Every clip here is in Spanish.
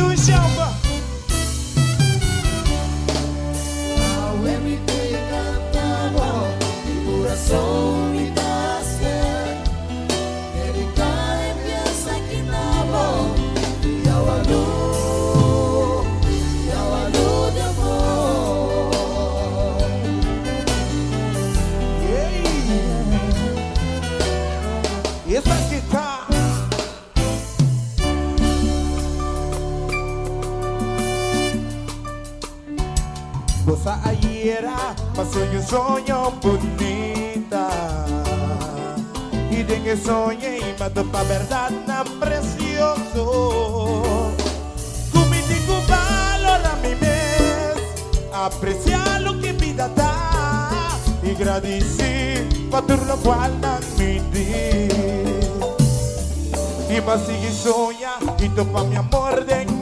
do Jamba. Ao MT Cantambó. cosa aiera, ma sogno sogno bonita. Y de que soñé y me pa verdad tan precioso. Cumitico valora mi mes, aprecia lo que vida da y gradici pa turno cual dan mi di. Y más sigue soña y topa mi amor de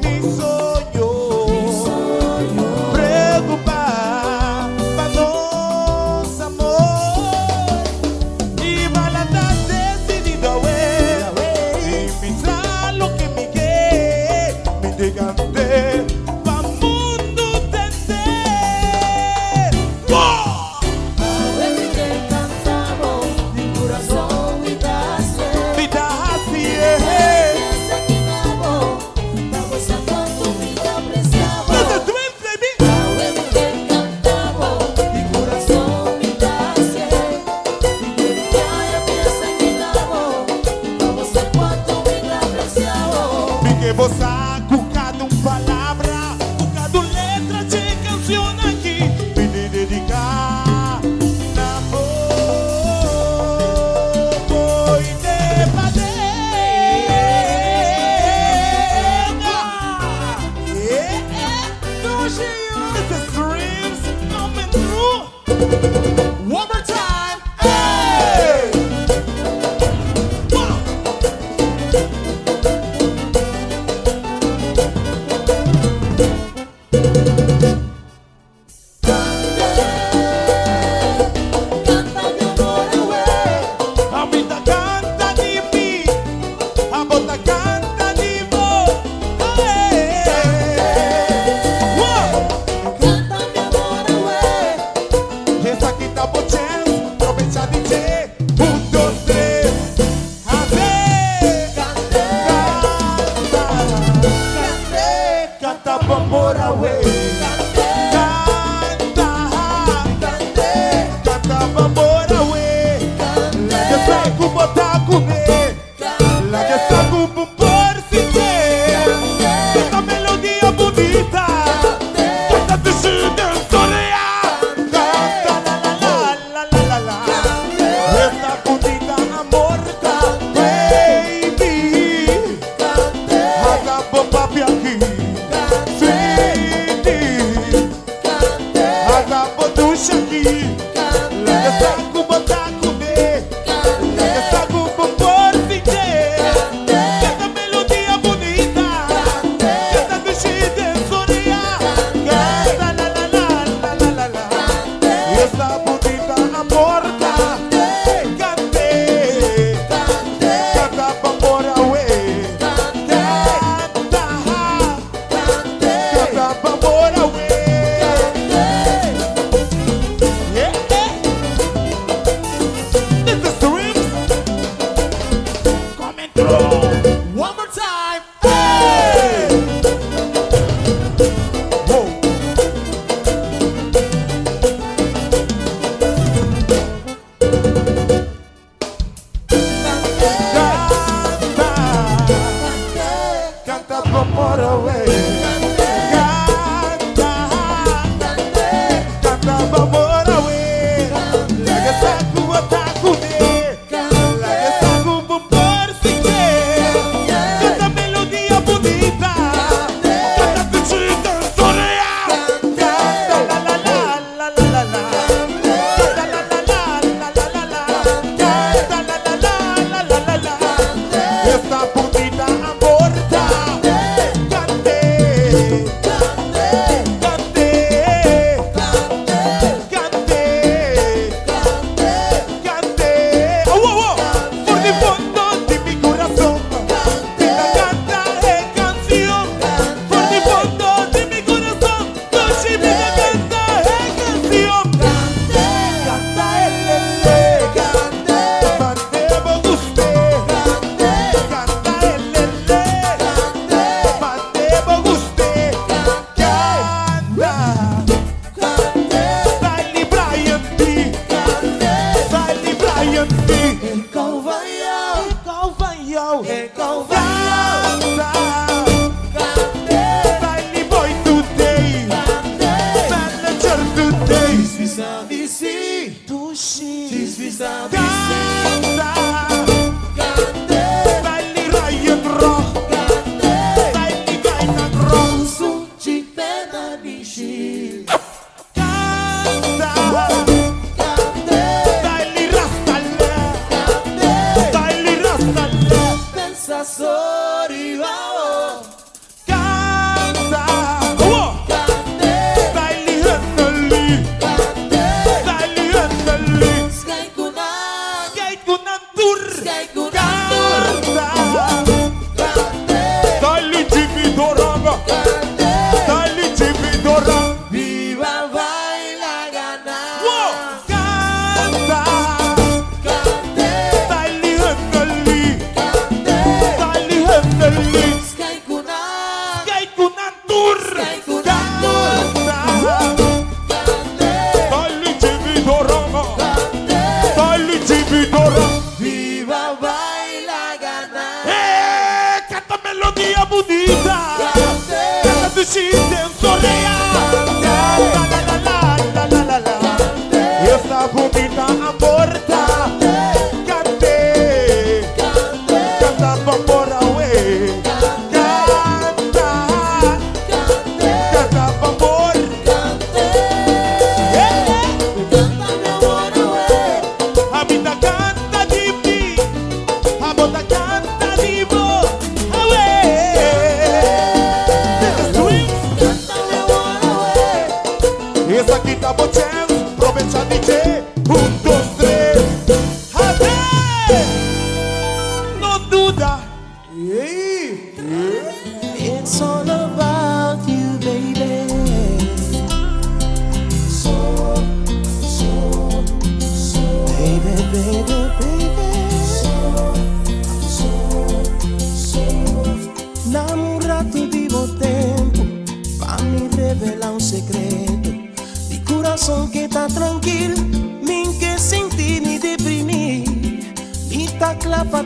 era pa'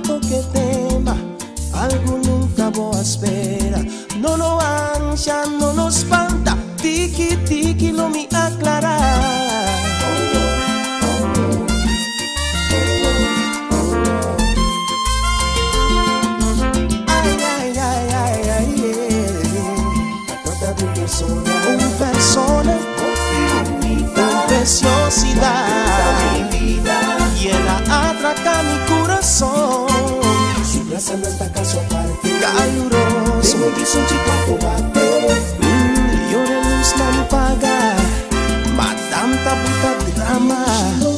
tema algo nunca voy a esperar. No lo ancha, no nos espanta, tiki tiki lo mi aclara sempre senti quanto bateu mm, Io ne luz não no paga. Madame tá puta drama. No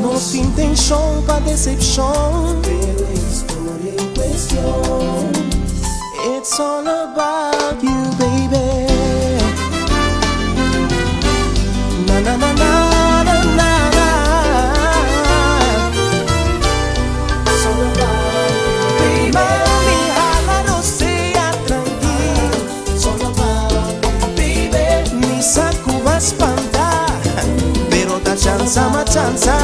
Não No intenção pa decepção Pela história em questão. It's all about 한 사람.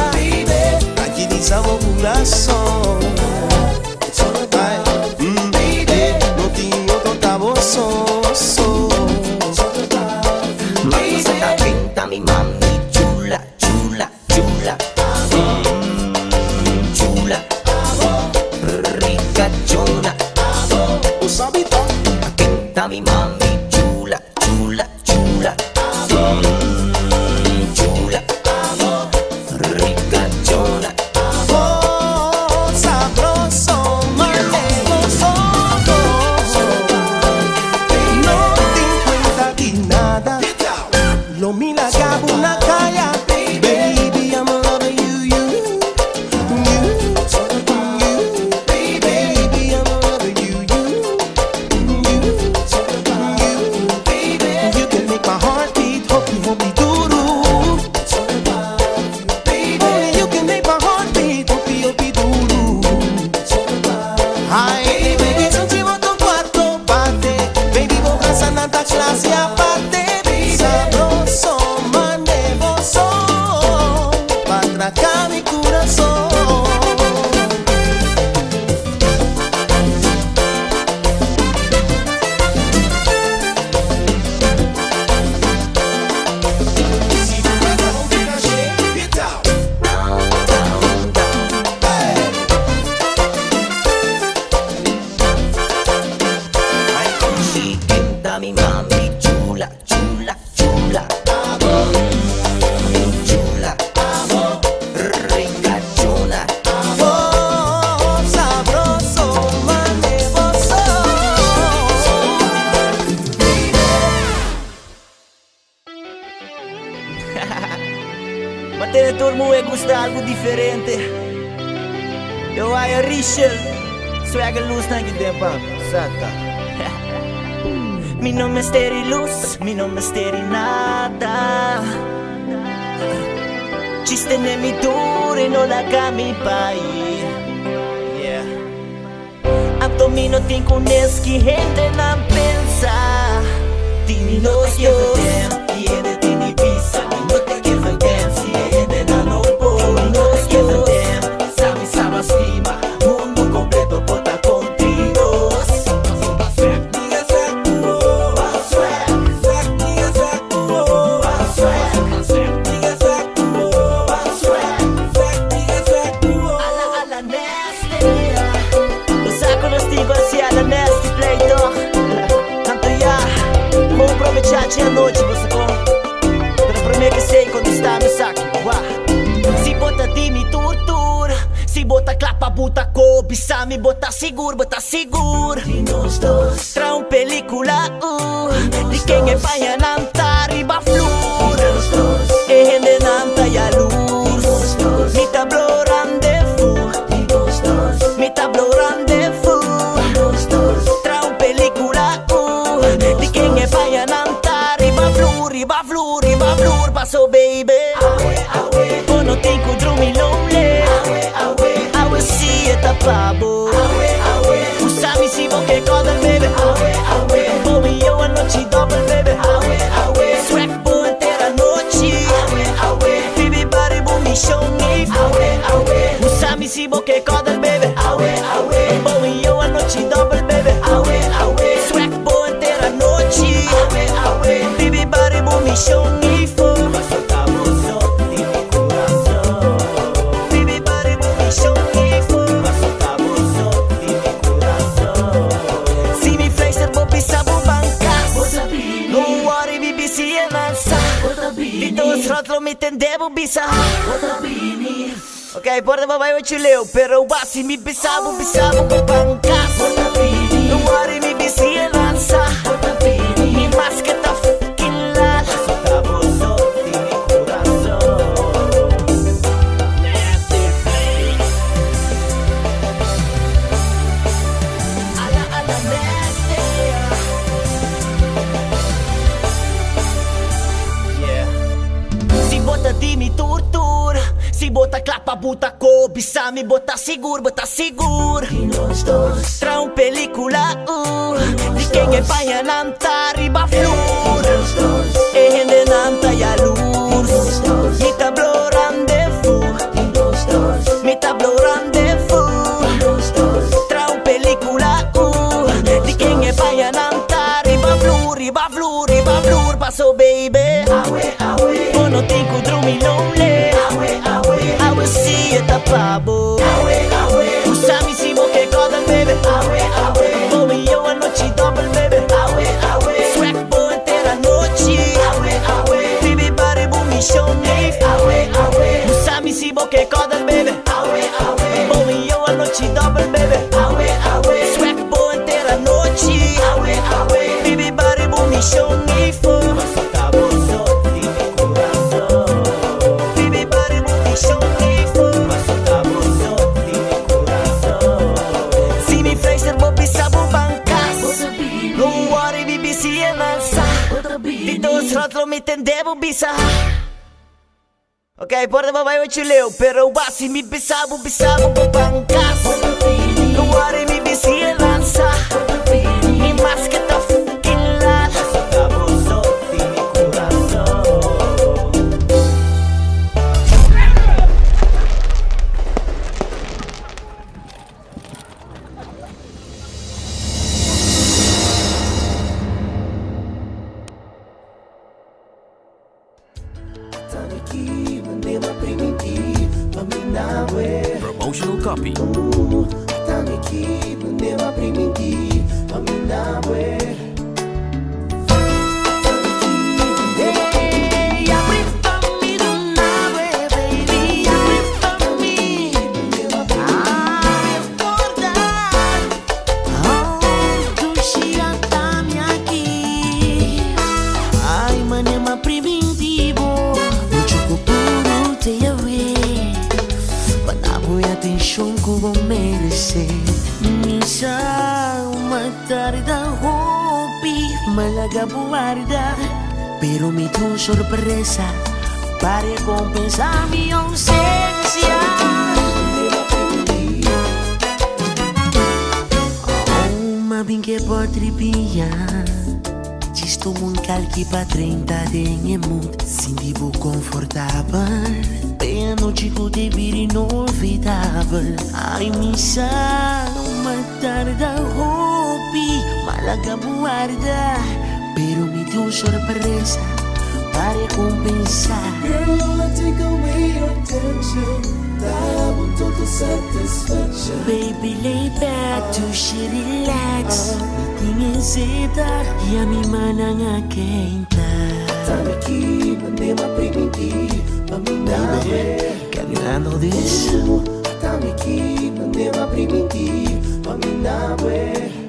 gusta algo diferente. Eu vai a Richel, swag luz na guidempa, sata. Mi nome é Steri Luz, mi nome é Steri Nada. Ci stenemi dure, non la cami pai. Yeah. Abdomino ti cuneschi, gente non pensa. Dimmi lo che todos você bom Para primeiro sei quando está no saco Se bota de me tortura Se bota clapa, buta cobiça Me bota seguro, bota seguro. De nós dois. Trá um película uh, De, quem é baiano sabu bisa Oke, okay, por de te ochi pero o bassi me bu bisa bu bota clapa, buta, cobiça, me bota seguro, bota seguro. Tra um película, uh, di quem é paia é nanta, riba flor. E rende nanta e a luz, e tablor. bisa Okay, pertama bayo chileo Pero wasi mi bisa bu bisa bu bangkas Luwari mi bisi lansa pero me dio sorpresa para compensar mi ausencia. Uma bingue por tripinha, disto um calque para 30 de emut, sin vivo confortável. Pena digo de vir inovidável. Ai, missa, uma tarde oh, tarda roupa, a guarda tu sorpresa para compensar. Girl, I take away your tension. I want total satisfaction. Baby, lay back to she relax. Itingin sita, yami manang akenta. Tami ki, pande maprimiti, paminame. Caminando this. Tami ki, pande maprimiti, paminame.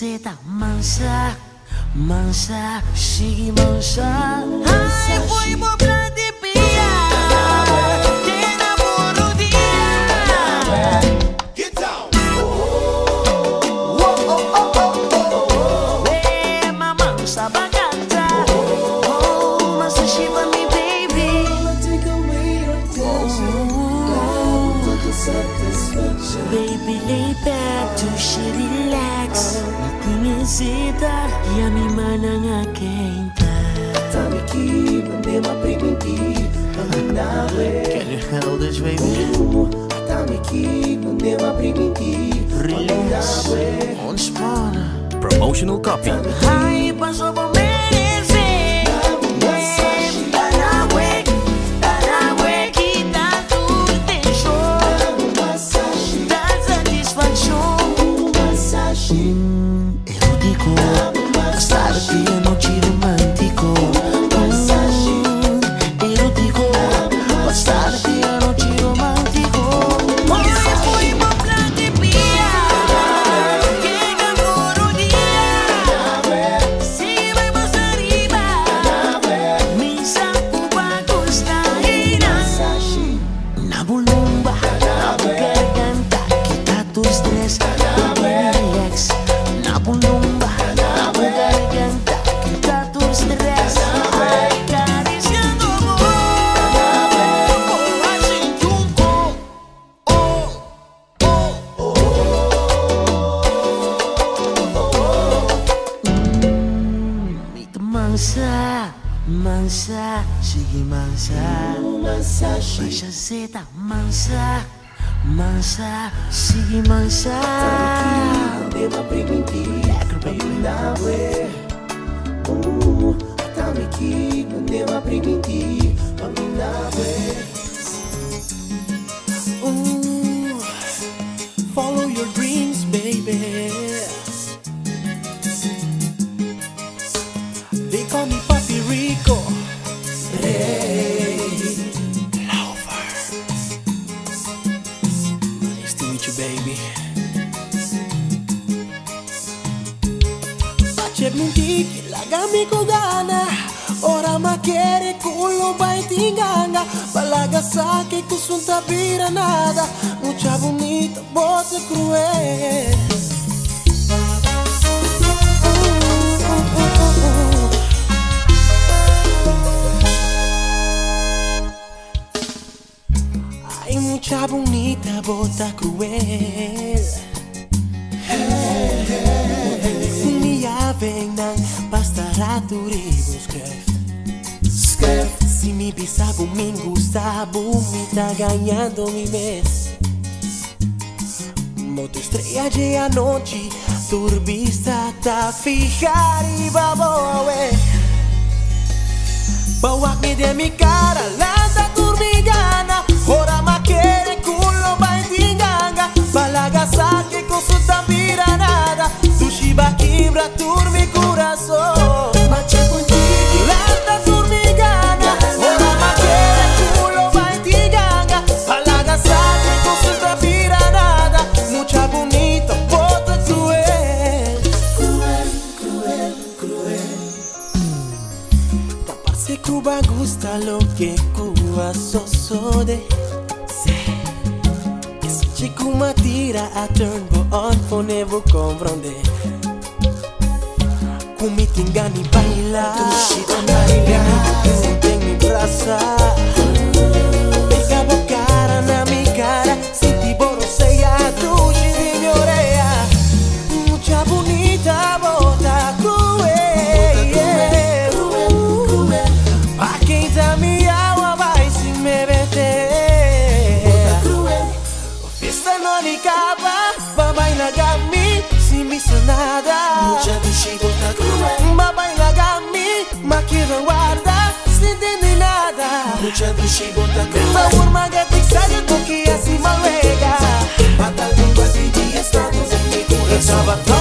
você tá mansa, mansa, chegue mansa. Ai, foi bobeira. sita yami manangakenta tamiki bandema priminti bandawe can you hold this baby. Tamiki bandema priminti bandawe on spot promotional copy. mansa, mansa, sigue mansa. Tranquila, primitiva, tranquila, we. Uh, atamiki, nunema primitiva, pamina, we. C'è la gami kogana Ora ma chiede culo vai tinganga Balaga sa che cusun tabira nada Mucha bonita voz cruel. Hay mucha bonita bota cruel. vendan Bastará duribus creft Skreft Si mi bisabu min gustabu Mi tá ganhando mi mes Moto estrella de anoche Turbista tá fijar e baboe é. Bawak mi de mi cara Lanza turbigana Ora ma culo vai di ganga. Balaga saque com sua nada. Sushi baquim pra Taparse Cuba gusta lo que Cuba sosode Pour ni gani? Baila. Salvatore.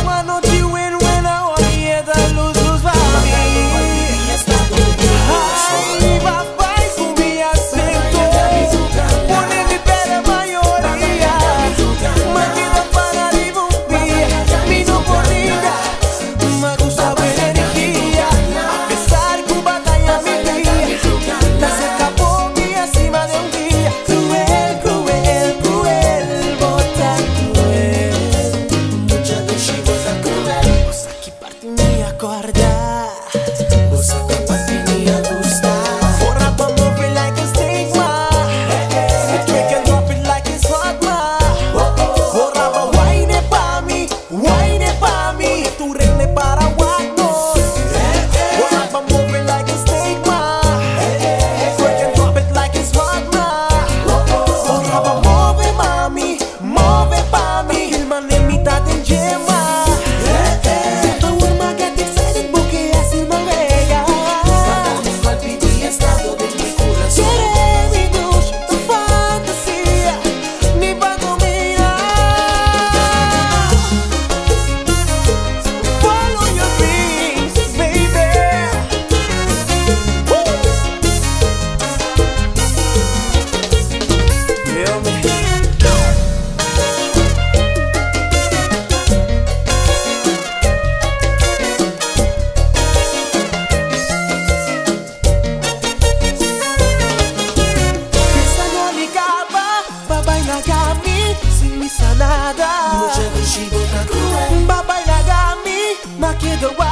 kid the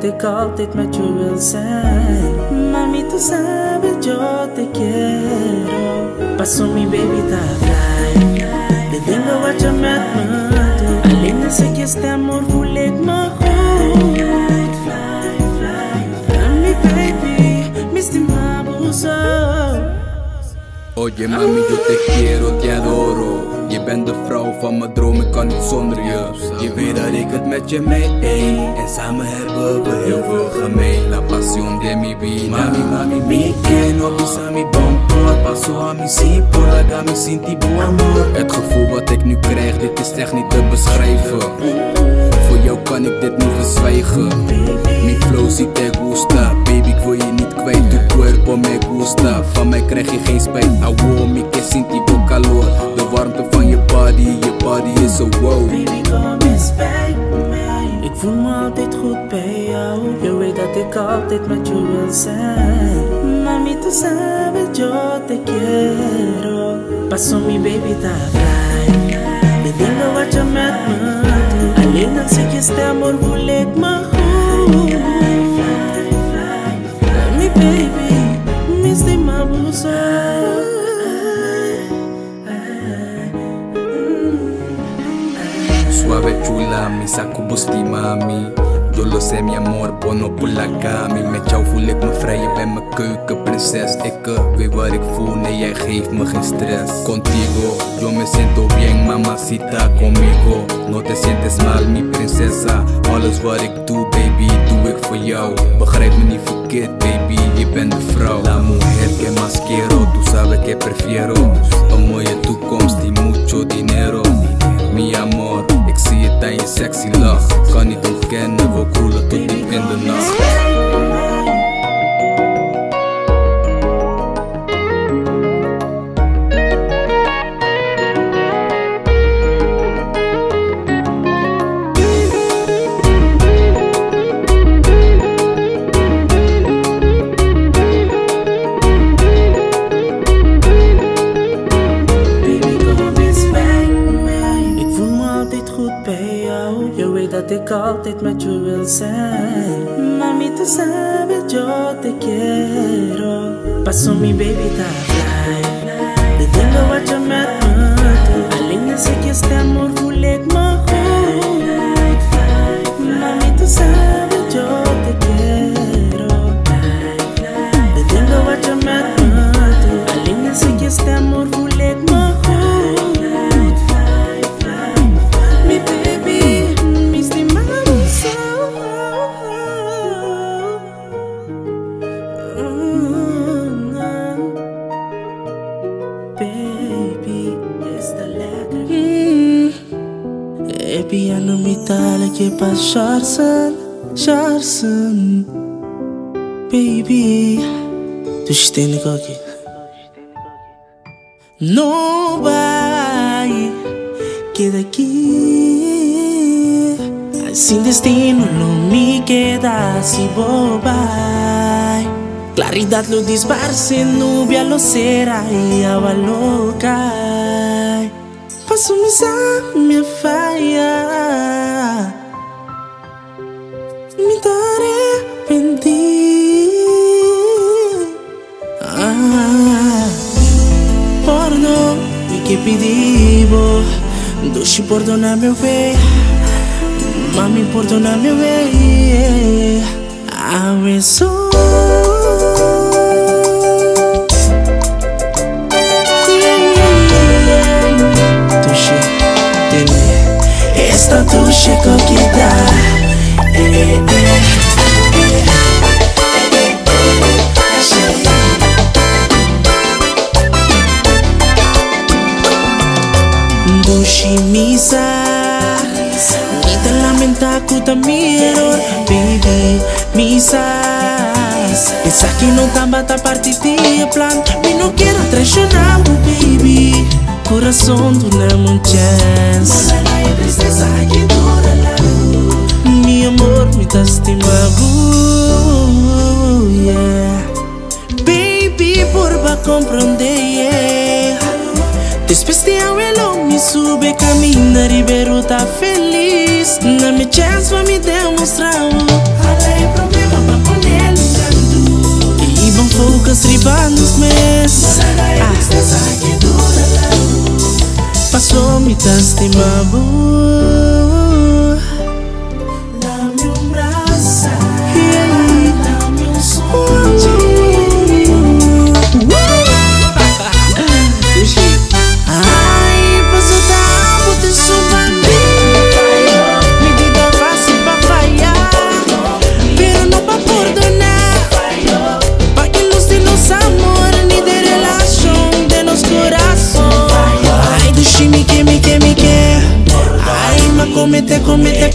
dat ik altijd met je wil zijn. Mami, tú sabes, yo te quiero. Paso mi baby, ta fly. De dingen wat je met me doet. Alleen als ik je stem hoor, voel ik me goed. Mami, baby, mis abuso. Oye mami, yo te quiero, te adoro. Je bent de vrouw van mijn droom, ik kan niet zonder je. Je weet dat ik het met je mee een. En samen hebben we heel veel gemeen. La pasión de mi vida. Mami, mami, mi que no pisa mi bumper. Paso a mi la amor. Het gevoel wat ik nu krijg, dit is echt niet te beschrijven. Voor jou kan ik dit niet verzwijgen. Mi flow si te gusta, baby, ik wil je niet kwijt. Tu cuerpo me gusta, van mij krijg je geen spijt. Awo, mi que sintigo calor. De warmte van je body, je body is zo wow. Baby, kom eens bij mij. voel me altijd goed bij jou. Je weet dat ik altijd met je wil zijn. Mami, tu sabes, yo te quiero. Paso mi baby, ta fly. De dingen wat je met me doet. Alleen als ik je stem hoor, voel ik me goed. Mi baby, mis die Suave chula, mi saco busti mami. Yo lo sé mi amor, por la kami Met jou voel ik me vrij, je bent mijn keukenprinses Ik weet wat ik voel, nee jij geeft me geen stress Contigo, yo me siento bien mamacita conmigo. No te sientes mal mi princesa. Alles wat ik doe baby, doe ik voor jou Begrijp me niet verkeerd baby, je bent de vrouw La mujer que más quiero, tú sabes que prefiero. Een mooie toekomst y mucho dinero. Mi amor, zie het aan je sexy lach Kan niet ontkennen, we kroelen tot diep in de nacht ik altijd met je wil zijn. Mami, tu sabes, yo te quiero. Paso mi baby, ta fly. Wat je met me doet. Alleen als ik je tu stene koki. No vai, queda aqui. Assim destino não me queda assim bobai. Claridad lo disparce, nubia lo será y agua loca. Paso mis me falla. Me daré que pedivo Doce perdona meu bem Mami perdona meu bem Abençoa Esta tuxe coquita. Eh, eh Dushimisa Nita lamenta kuta mirror Baby, misa. Esa que não tamba tá parte de plan. Me não quero traicionar, baby. Coração do não chance Mi amor, me tá estimado yeah. Baby, porba compreender yeah. subir, caminho e beiro tá feliz. Na minha chance vai me demonstrar o Além problema pra poder lidando. E vão poucas ribanos mes. Passou me das de. Comete, comete,